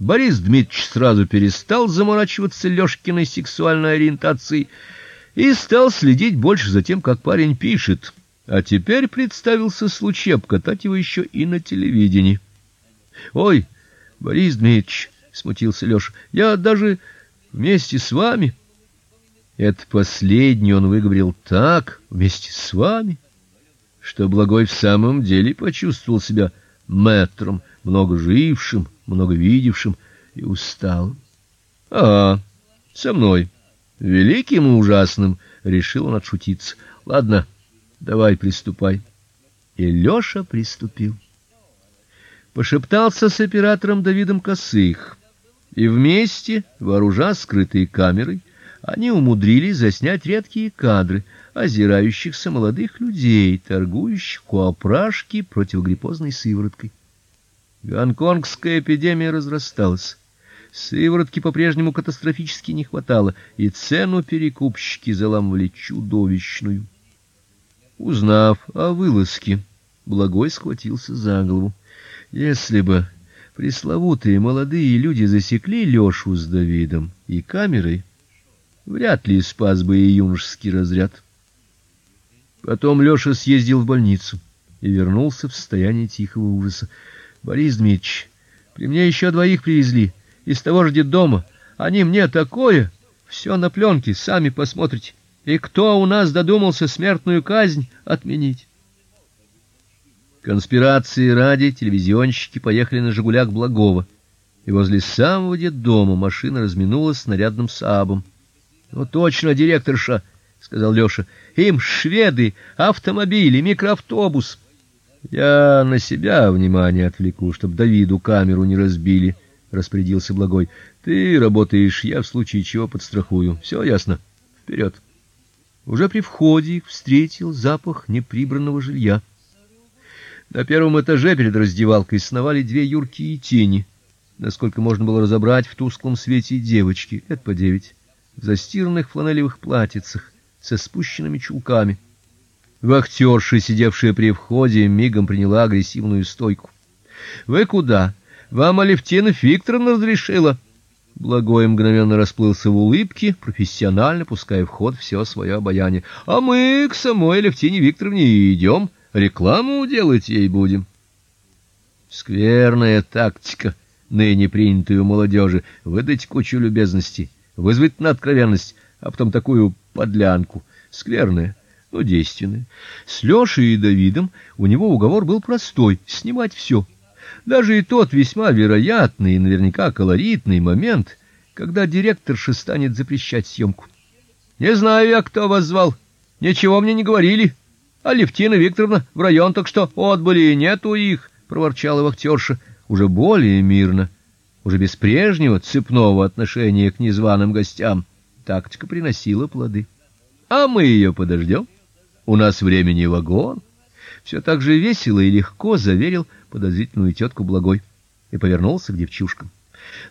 Борис Дмитриевич сразу перестал заморачиваться Лёшкиной сексуальной ориентацией и стал следить больше за тем, как парень пишет. А теперь представился случай обкатать его еще и на телевидении. Ой, Борис Дмитриевич, смутился Лёша. Я даже вместе с вами. Это последний он выговорил так, вместе с вами, что Благой в самом деле почувствовал себя мэтром, много жившим, много видевшим и усталым. А, со мной, великим и ужасным, решил он отшутиться. Ладно, давай приступай. И Лёша приступил. Пошептался с оператором Давидом Косых, и вместе, вооружа скрытой камерой, они умудрились заснять редкие кадры озирающихся молодых людей, торгующих у опрашки противогриппозной сывороткой. Гонконгская эпидемия разрасталась. Сыворотки по-прежнему катастрофически не хватало, и цену перекупщики заламывали чудовищную. Узнав о вылазке, Благой схватился за голову. Если бы пресловутые молодые люди засекли Лёшу с Давидом и камерой, вряд ли спас бы и юношеский разряд. Потом Лёша съездил в больницу и вернулся в состоянии тихого ужаса. Борис Дмитрич, при мне еще двоих привезли из того же дома. Они мне такое, все на пленке, сами посмотрите. И кто у нас додумался смертную казнь отменить? Конспирации ради телевизионщики поехали на Жигулях Благова, и возле самого дома машина разминулась с нарядным Саабом. "Ну точно, директорша", сказал Лёша. "Им шведы, автомобили, микроавтобус". Я на себя внимание отвлеку, чтобы Давиду камеру не разбили, распорядился Благой. Ты работаешь, я в случае чего подстрахую. Все ясно. Вперед. Уже при входе их встретил запах неприбранного жилья. На первом этаже перед раздевалкой сновали две юркие тени, насколько можно было разобрать в тусклом свете девочки, лет по девять, в застиранных фланелевых платьицах со спущенными чулками. Вахтерша, сидевшая при входе, мигом приняла агрессивную стойку. Вы куда? Вам Алевтина Викторовна разрешила. Благой мгновенно расплылся в улыбке, профессионально пуская в ход все свое обаяние. А мы к самой Алевтине Викторовне идем, рекламу делать ей будем. Скверная тактика, ныне принятая у молодежи, выдать кучу любезностей, вызвать на откровенность, а потом такую подлянку. Скверная но действенное. С Лёшей и Давидом у него уговор был простой снимать все. Даже и тот весьма вероятный и наверняка колоритный момент, когда директорша станет запрещать съемку. Не знаю я, кто вас звал. Ничего мне не говорили. А Левтина Викторовна в район так что отбыли, нету их, проворчала вахтерша уже более мирно, уже без прежнего цепного отношения к незваным гостям. Тактика приносила плоды. А мы ее подождем. У нас времени вагон. Все так же весело и легко заверил подозрительную тетку Благой и повернулся к девчушкам.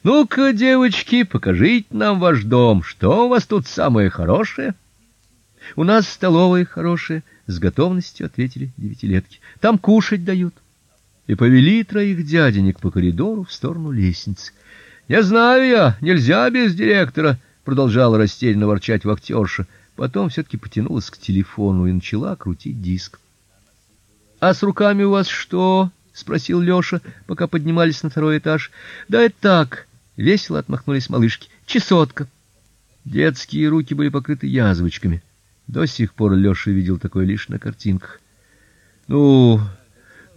Ну-ка, девочки, покажите нам ваш дом. Что у вас тут самое хорошее? У нас столовая хорошая, с готовностью ответили девятилетки. Там кушать дают. И повели троих дяденек по коридору в сторону лестницы. Не знаю я, нельзя без директора, продолжала растерянно ворчать вахтерша. Потом все таки потянулась к телефону и начала крутить диск. А с руками у вас что? спросил Лёша, пока поднимались на второй этаж. Да это так, весело отмахнулись малышки. Чесотка. Детские руки были покрыты язвочками. До сих пор Лёша видел такое лишь на картинках. Ну,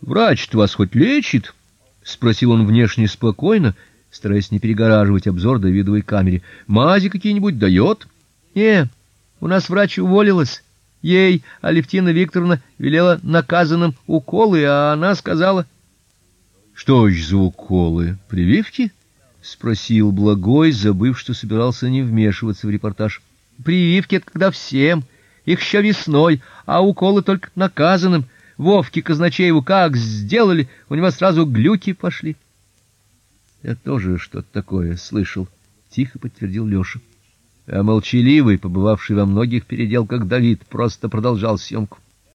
врач-то вас хоть лечит? спросил он внешне спокойно, стараясь не перегораживать обзор Давидовой камере. Мази какие-нибудь дает? Не, у нас врач уволилась. Ей Алевтина Викторовна велела наказанным уколы, а она сказала: "Что ж за уколы? Прививки?" спросил Благой, забыв, что собирался не вмешиваться в репортаж. "Прививки это когда всем, их еще весной, а уколы только наказанным. Вовке Казначееву как сделали, у него сразу глюки пошли". Я тоже что-то такое слышал, тихо подтвердил Лёша а молчаливый, побывавший во многих переделках Давид, просто продолжал съемку.